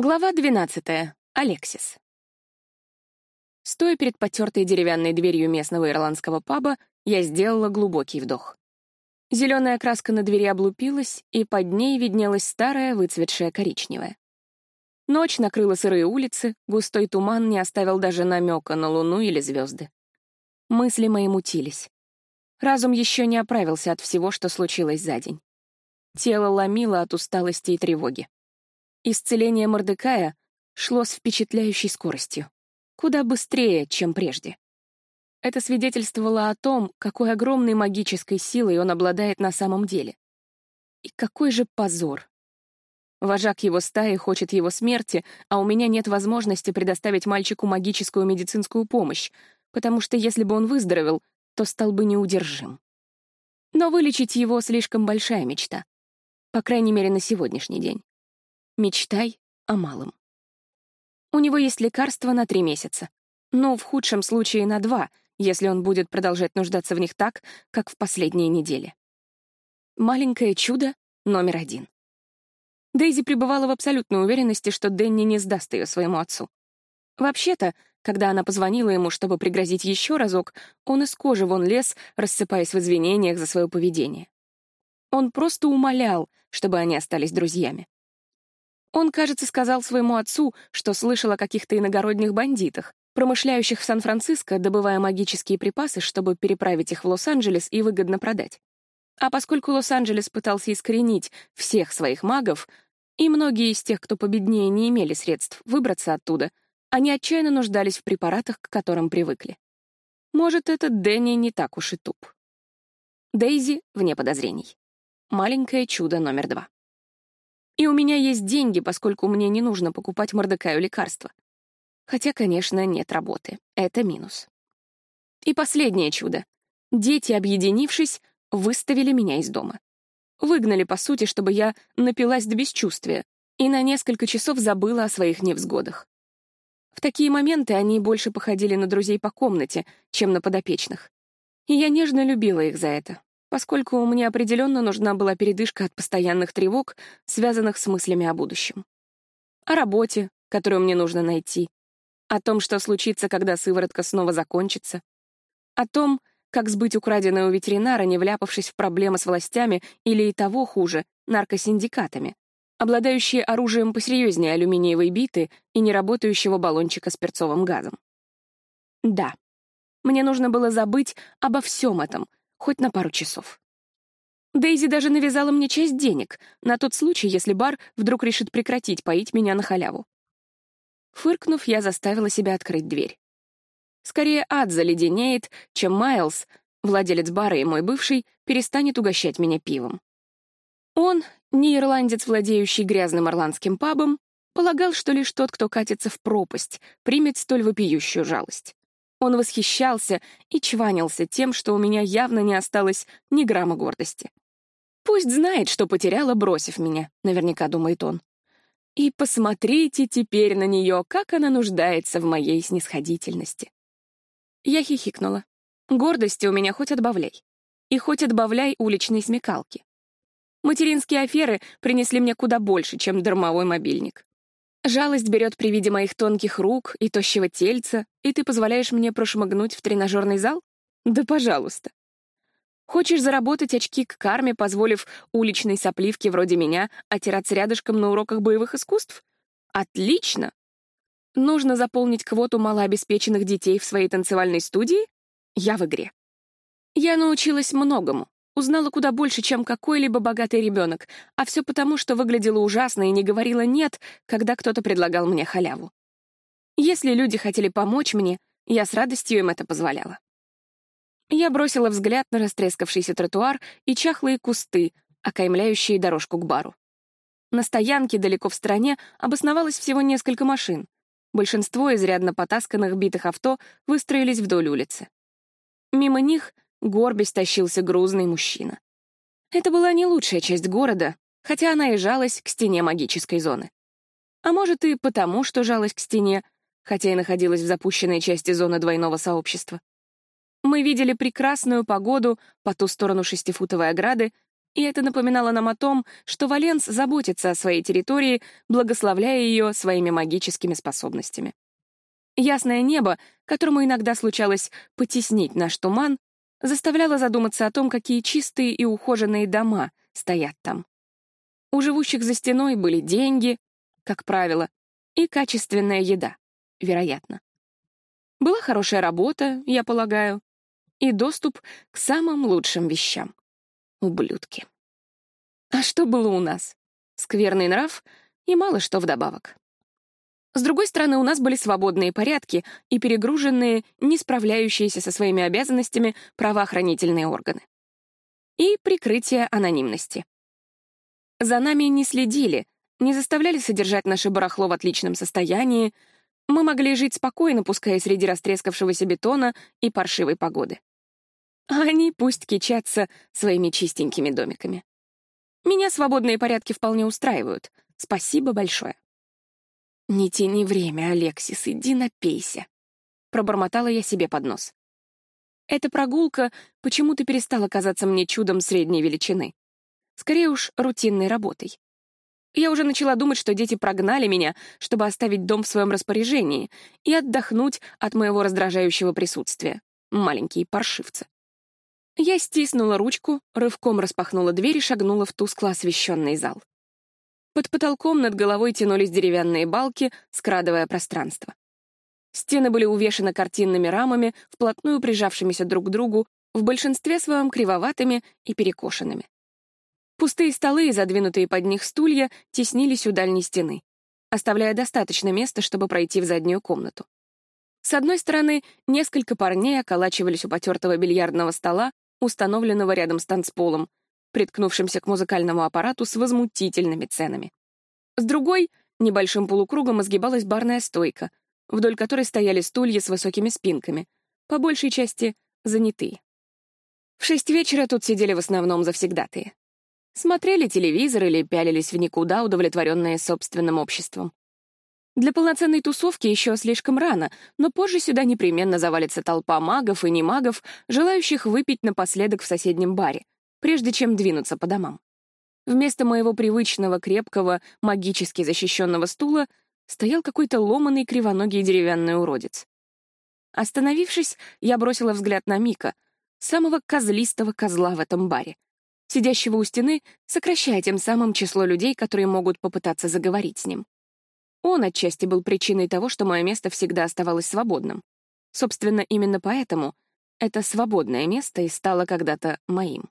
Глава 12. Алексис. Стоя перед потертой деревянной дверью местного ирландского паба, я сделала глубокий вдох. Зеленая краска на двери облупилась, и под ней виднелась старая, выцветшая коричневая. Ночь накрыла сырые улицы, густой туман не оставил даже намека на луну или звезды. Мысли мои мутились. Разум еще не оправился от всего, что случилось за день. Тело ломило от усталости и тревоги. Исцеление Мордекая шло с впечатляющей скоростью, куда быстрее, чем прежде. Это свидетельствовало о том, какой огромной магической силой он обладает на самом деле. И какой же позор. Вожак его стаи хочет его смерти, а у меня нет возможности предоставить мальчику магическую медицинскую помощь, потому что если бы он выздоровел, то стал бы неудержим. Но вылечить его слишком большая мечта. По крайней мере, на сегодняшний день. Мечтай о малом. У него есть лекарства на три месяца. Но в худшем случае на два, если он будет продолжать нуждаться в них так, как в последние недели. Маленькое чудо номер один. Дейзи пребывала в абсолютной уверенности, что Дэнни не сдаст ее своему отцу. Вообще-то, когда она позвонила ему, чтобы пригрозить еще разок, он из кожи вон лез, рассыпаясь в извинениях за свое поведение. Он просто умолял, чтобы они остались друзьями. Он, кажется, сказал своему отцу, что слышал о каких-то иногородних бандитах, промышляющих в Сан-Франциско, добывая магические припасы, чтобы переправить их в Лос-Анджелес и выгодно продать. А поскольку Лос-Анджелес пытался искоренить всех своих магов, и многие из тех, кто победнее, не имели средств выбраться оттуда, они отчаянно нуждались в препаратах, к которым привыкли. Может, этот Дэнни не так уж и туп. Дейзи вне подозрений. Маленькое чудо номер два. И у меня есть деньги, поскольку мне не нужно покупать Мордекаю лекарства. Хотя, конечно, нет работы. Это минус. И последнее чудо. Дети, объединившись, выставили меня из дома. Выгнали, по сути, чтобы я напилась до бесчувствия и на несколько часов забыла о своих невзгодах. В такие моменты они больше походили на друзей по комнате, чем на подопечных. И я нежно любила их за это поскольку мне определенно нужна была передышка от постоянных тревог, связанных с мыслями о будущем. О работе, которую мне нужно найти, о том, что случится, когда сыворотка снова закончится, о том, как сбыть украденное у ветеринара, не вляпавшись в проблемы с властями или и того хуже, наркосиндикатами, обладающие оружием посерьезнее алюминиевой биты и неработающего баллончика с перцовым газом. Да, мне нужно было забыть обо всем этом — хоть на пару часов. Дейзи даже навязала мне часть денег, на тот случай, если бар вдруг решит прекратить поить меня на халяву. Фыркнув, я заставила себя открыть дверь. Скорее ад заледенеет, чем Майлз, владелец бара и мой бывший, перестанет угощать меня пивом. Он, не ирландец, владеющий грязным ирландским пабом, полагал, что лишь тот, кто катится в пропасть, примет столь вопиющую жалость. Он восхищался и чванился тем, что у меня явно не осталось ни грамма гордости. «Пусть знает, что потеряла, бросив меня», — наверняка думает он. «И посмотрите теперь на нее, как она нуждается в моей снисходительности». Я хихикнула. Гордости у меня хоть отбавляй. И хоть отбавляй уличной смекалки. Материнские аферы принесли мне куда больше, чем дармовой мобильник. Жалость берет при виде моих тонких рук и тощего тельца, и ты позволяешь мне прошмыгнуть в тренажерный зал? Да пожалуйста. Хочешь заработать очки к карме, позволив уличной сопливке вроде меня отираться рядышком на уроках боевых искусств? Отлично! Нужно заполнить квоту малообеспеченных детей в своей танцевальной студии? Я в игре. Я научилась многому, Узнала куда больше, чем какой-либо богатый ребенок, а все потому, что выглядела ужасно и не говорила «нет», когда кто-то предлагал мне халяву. Если люди хотели помочь мне, я с радостью им это позволяла. Я бросила взгляд на растрескавшийся тротуар и чахлые кусты, окаймляющие дорожку к бару. На стоянке далеко в стороне обосновалось всего несколько машин. Большинство изрядно потасканных битых авто выстроились вдоль улицы. Мимо них — горбясь тащился грузный мужчина. Это была не лучшая часть города, хотя она и жалась к стене магической зоны. А может и потому, что жалась к стене, хотя и находилась в запущенной части зоны двойного сообщества. Мы видели прекрасную погоду по ту сторону шестифутовой ограды и это напоминало нам о том, что Валенс заботится о своей территории, благословляя ее своими магическими способностями. Ясное небо, которому иногда случалось потеснить наш туман, заставляло задуматься о том, какие чистые и ухоженные дома стоят там. У живущих за стеной были деньги, как правило, и качественная еда, вероятно. Была хорошая работа, я полагаю, и доступ к самым лучшим вещам. Ублюдки. А что было у нас? Скверный нрав и мало что вдобавок. С другой стороны, у нас были свободные порядки и перегруженные, не справляющиеся со своими обязанностями правоохранительные органы. И прикрытие анонимности. За нами не следили, не заставляли содержать наше барахло в отличном состоянии, мы могли жить спокойно, пуская среди растрескавшегося бетона и паршивой погоды. А они пусть кичатся своими чистенькими домиками. Меня свободные порядки вполне устраивают. Спасибо большое. «Не тяни время, Алексис, иди напейся», — пробормотала я себе под нос. Эта прогулка почему-то перестала казаться мне чудом средней величины. Скорее уж, рутинной работой. Я уже начала думать, что дети прогнали меня, чтобы оставить дом в своем распоряжении и отдохнуть от моего раздражающего присутствия. Маленькие паршивцы. Я стиснула ручку, рывком распахнула дверь и шагнула в тускло освещенный зал. Под потолком над головой тянулись деревянные балки, скрадывая пространство. Стены были увешаны картинными рамами, вплотную прижавшимися друг к другу, в большинстве своем кривоватыми и перекошенными. Пустые столы и задвинутые под них стулья теснились у дальней стены, оставляя достаточно места, чтобы пройти в заднюю комнату. С одной стороны, несколько парней околачивались у потертого бильярдного стола, установленного рядом с танцполом, приткнувшимся к музыкальному аппарату с возмутительными ценами. С другой — небольшим полукругом изгибалась барная стойка, вдоль которой стояли стулья с высокими спинками, по большей части занятые. В шесть вечера тут сидели в основном завсегдатые. Смотрели телевизор или пялились в никуда, удовлетворенные собственным обществом. Для полноценной тусовки еще слишком рано, но позже сюда непременно завалится толпа магов и немагов, желающих выпить напоследок в соседнем баре, прежде чем двинуться по домам. Вместо моего привычного, крепкого, магически защищенного стула стоял какой-то ломаный кривоногий деревянный уродец. Остановившись, я бросила взгляд на Мика, самого козлистого козла в этом баре, сидящего у стены, сокращая тем самым число людей, которые могут попытаться заговорить с ним. Он отчасти был причиной того, что мое место всегда оставалось свободным. Собственно, именно поэтому это свободное место и стало когда-то моим.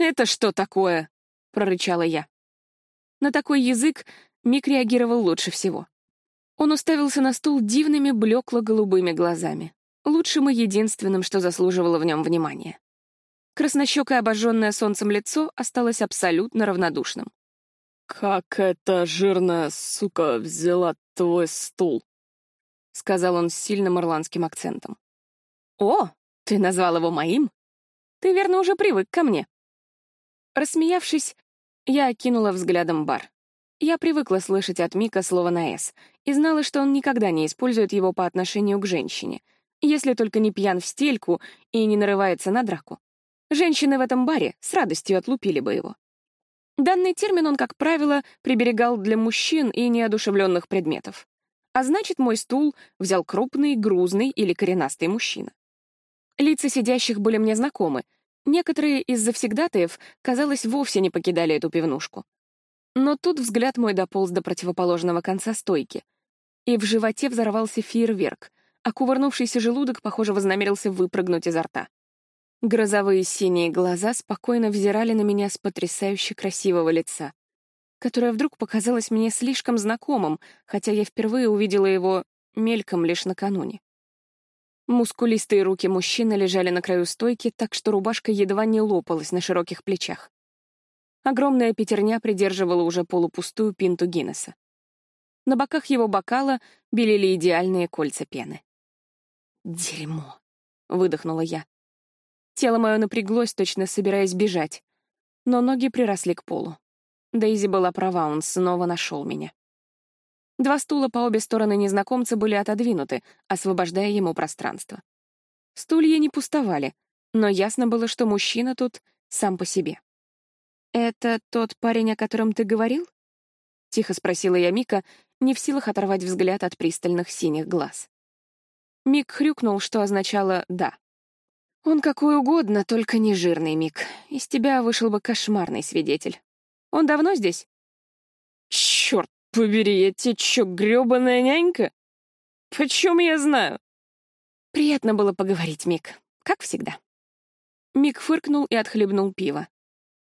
«Это что такое?» — прорычала я. На такой язык Мик реагировал лучше всего. Он уставился на стул дивными блекло-голубыми глазами, лучшим и единственным, что заслуживало в нем внимания. Краснощекое обожженное солнцем лицо осталось абсолютно равнодушным. «Как эта жирная сука взяла твой стул?» — сказал он с сильным ирландским акцентом. «О, ты назвал его моим? Ты, верно, уже привык ко мне». Рассмеявшись, я окинула взглядом бар. Я привыкла слышать от Мика слово на «с» и знала, что он никогда не использует его по отношению к женщине, если только не пьян в стельку и не нарывается на драку. Женщины в этом баре с радостью отлупили бы его. Данный термин он, как правило, приберегал для мужчин и неодушевленных предметов. А значит, мой стул взял крупный, грузный или коренастый мужчина. Лица сидящих были мне знакомы. Некоторые из завсегдатаев, казалось, вовсе не покидали эту пивнушку. Но тут взгляд мой дополз до противоположного конца стойки. И в животе взорвался фейерверк, а кувырнувшийся желудок, похоже, вознамерился выпрыгнуть изо рта. Грозовые синие глаза спокойно взирали на меня с потрясающе красивого лица, которое вдруг показалось мне слишком знакомым, хотя я впервые увидела его мельком лишь накануне. Мускулистые руки мужчины лежали на краю стойки, так что рубашка едва не лопалась на широких плечах. Огромная пятерня придерживала уже полупустую пинту Гиннесса. На боках его бокала белели идеальные кольца пены. «Дерьмо!» — выдохнула я. Тело мое напряглось, точно собираясь бежать. Но ноги приросли к полу. Дейзи была права, он снова нашел меня. Два стула по обе стороны незнакомца были отодвинуты, освобождая ему пространство. Стулья не пустовали, но ясно было, что мужчина тут сам по себе. «Это тот парень, о котором ты говорил?» — тихо спросила я Мика, не в силах оторвать взгляд от пристальных синих глаз. Мик хрюкнул, что означало «да». «Он какой угодно, только не жирный, Мик. Из тебя вышел бы кошмарный свидетель. Он давно здесь?» «Черт побери, я тебе чё, грёбаная нянька? Почем я знаю?» «Приятно было поговорить, Мик, как всегда». Мик фыркнул и отхлебнул пиво.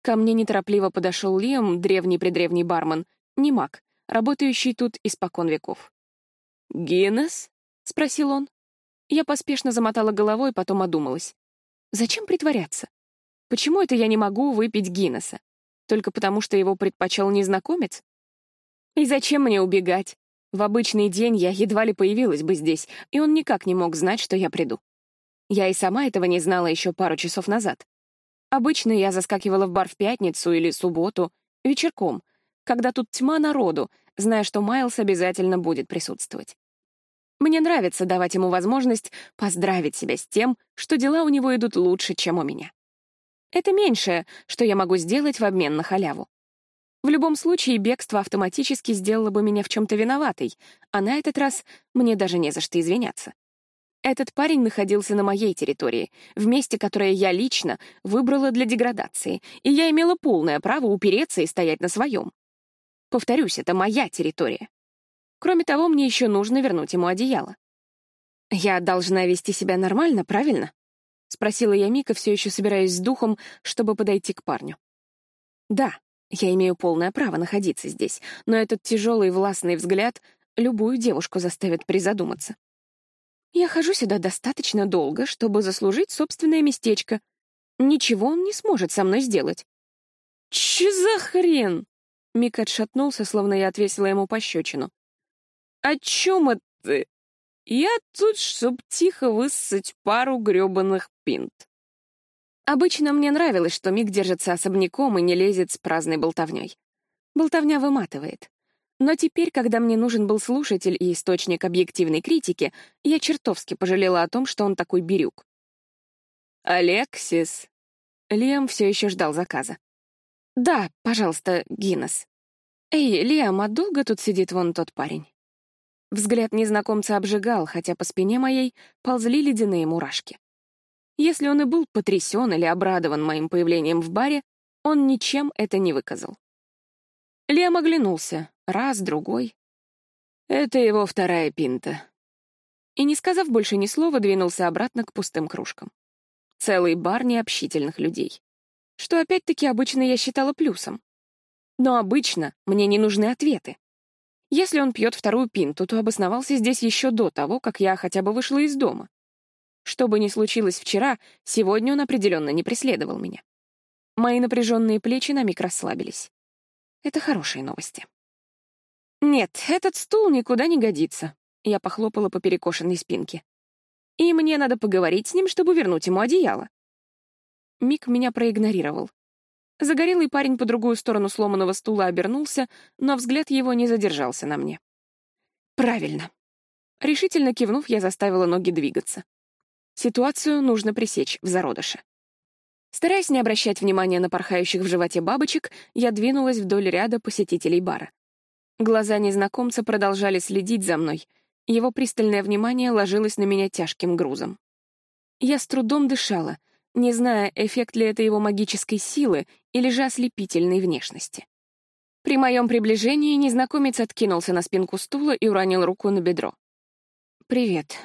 Ко мне неторопливо подошел Лиам, древний-предревний бармен, не маг, работающий тут испокон веков. «Гиннес?» — спросил он. Я поспешно замотала головой, потом одумалась. Зачем притворяться? Почему это я не могу выпить Гиннесса? Только потому, что его предпочел незнакомец? И зачем мне убегать? В обычный день я едва ли появилась бы здесь, и он никак не мог знать, что я приду. Я и сама этого не знала еще пару часов назад. Обычно я заскакивала в бар в пятницу или субботу, вечерком, когда тут тьма народу, зная, что Майлз обязательно будет присутствовать. Мне нравится давать ему возможность поздравить себя с тем, что дела у него идут лучше, чем у меня. Это меньшее, что я могу сделать в обмен на халяву. В любом случае, бегство автоматически сделало бы меня в чем-то виноватой, а на этот раз мне даже не за что извиняться. Этот парень находился на моей территории, в месте, которое я лично выбрала для деградации, и я имела полное право упереться и стоять на своем. Повторюсь, это моя территория. Кроме того, мне еще нужно вернуть ему одеяло. «Я должна вести себя нормально, правильно?» — спросила я Мика, все еще собираясь с духом, чтобы подойти к парню. «Да, я имею полное право находиться здесь, но этот тяжелый властный взгляд любую девушку заставит призадуматься. Я хожу сюда достаточно долго, чтобы заслужить собственное местечко. Ничего он не сможет со мной сделать». «Че за хрен?» Мик отшатнулся, словно я отвесила ему пощечину. «О чем это ты? Я тут, чтоб тихо высосать пару грёбаных пинт». Обычно мне нравилось, что Мик держится особняком и не лезет с праздной болтовней. Болтовня выматывает. Но теперь, когда мне нужен был слушатель и источник объективной критики, я чертовски пожалела о том, что он такой бирюк. «Алексис!» Лиам все еще ждал заказа. «Да, пожалуйста, Гиннес. Эй, Лиам, а долго тут сидит вон тот парень?» Взгляд незнакомца обжигал, хотя по спине моей ползли ледяные мурашки. Если он и был потрясен или обрадован моим появлением в баре, он ничем это не выказал. Лем оглянулся, раз, другой. Это его вторая пинта. И, не сказав больше ни слова, двинулся обратно к пустым кружкам. Целый бар необщительных людей. Что опять-таки обычно я считала плюсом. Но обычно мне не нужны ответы. Если он пьет вторую пинту, то обосновался здесь еще до того, как я хотя бы вышла из дома. Что бы ни случилось вчера, сегодня он определенно не преследовал меня. Мои напряженные плечи на миг расслабились. Это хорошие новости. Нет, этот стул никуда не годится. Я похлопала по перекошенной спинке. И мне надо поговорить с ним, чтобы вернуть ему одеяло. Мик меня проигнорировал. Загорелый парень по другую сторону сломанного стула обернулся, но взгляд его не задержался на мне. «Правильно». Решительно кивнув, я заставила ноги двигаться. Ситуацию нужно пресечь в зародыше. Стараясь не обращать внимания на порхающих в животе бабочек, я двинулась вдоль ряда посетителей бара. Глаза незнакомца продолжали следить за мной, его пристальное внимание ложилось на меня тяжким грузом. Я с трудом дышала — не зная, эффект ли это его магической силы или же ослепительной внешности. При моем приближении незнакомец откинулся на спинку стула и уронил руку на бедро. «Привет».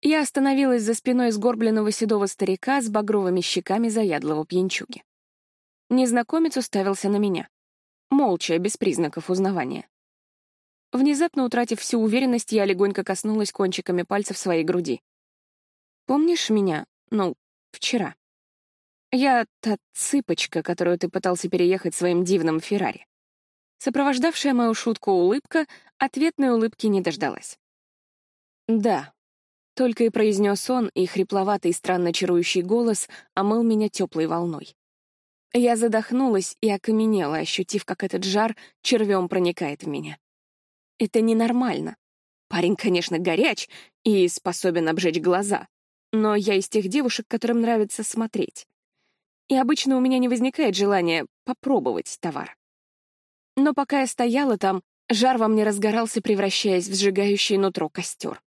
Я остановилась за спиной сгорбленного седого старика с багровыми щеками заядлого пьянчуги. Незнакомец уставился на меня. Молча, без признаков узнавания. Внезапно утратив всю уверенность, я легонько коснулась кончиками пальцев своей груди. «Помнишь меня? Ну, вчера?» Я та цыпочка, которую ты пытался переехать своим дивным Феррари. Сопровождавшая мою шутку улыбка ответной улыбки не дождалась. «Да», — только и произнес он, и хрипловатый странно чарующий голос омыл меня теплой волной. Я задохнулась и окаменела, ощутив, как этот жар червем проникает в меня. Это ненормально. Парень, конечно, горяч и способен обжечь глаза, но я из тех девушек, которым нравится смотреть. И обычно у меня не возникает желания попробовать товар. Но пока я стояла там, жар во мне разгорался, превращаясь в сжигающий нутро костер.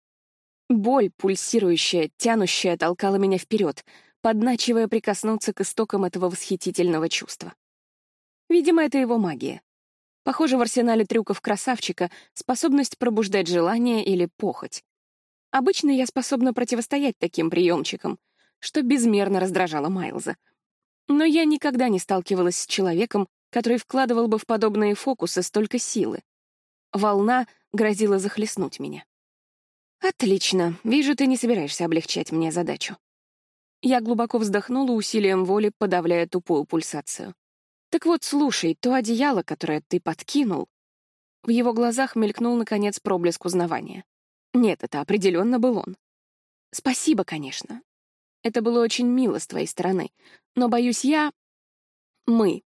Боль, пульсирующая, тянущая, толкала меня вперед, подначивая прикоснуться к истокам этого восхитительного чувства. Видимо, это его магия. Похоже, в арсенале трюков красавчика способность пробуждать желание или похоть. Обычно я способна противостоять таким приемчикам, что безмерно раздражало Майлза. Но я никогда не сталкивалась с человеком, который вкладывал бы в подобные фокусы столько силы. Волна грозила захлестнуть меня. «Отлично. Вижу, ты не собираешься облегчать мне задачу». Я глубоко вздохнула усилием воли, подавляя тупую пульсацию. «Так вот, слушай, то одеяло, которое ты подкинул...» В его глазах мелькнул, наконец, проблеск узнавания. Нет, это определенно был он. Спасибо, конечно. Это было очень мило с твоей стороны. Но, боюсь, я... Мы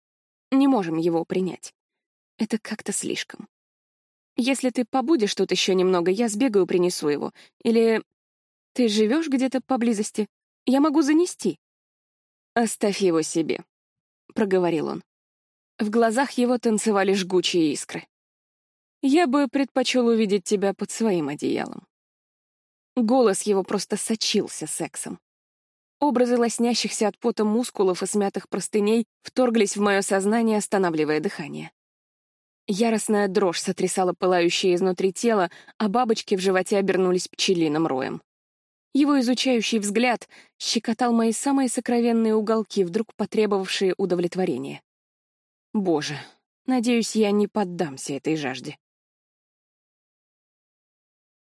не можем его принять. Это как-то слишком. Если ты побудешь тут еще немного, я сбегаю, принесу его. Или ты живешь где-то поблизости? Я могу занести. Оставь его себе, — проговорил он. В глазах его танцевали жгучие искры. Я бы предпочел увидеть тебя под своим одеялом. Голос его просто сочился сексом. Образы лоснящихся от пота мускулов и смятых простыней вторглись в мое сознание, останавливая дыхание. Яростная дрожь сотрясала пылающее изнутри тело, а бабочки в животе обернулись пчелиным роем. Его изучающий взгляд щекотал мои самые сокровенные уголки, вдруг потребовавшие удовлетворения. Боже, надеюсь, я не поддамся этой жажде.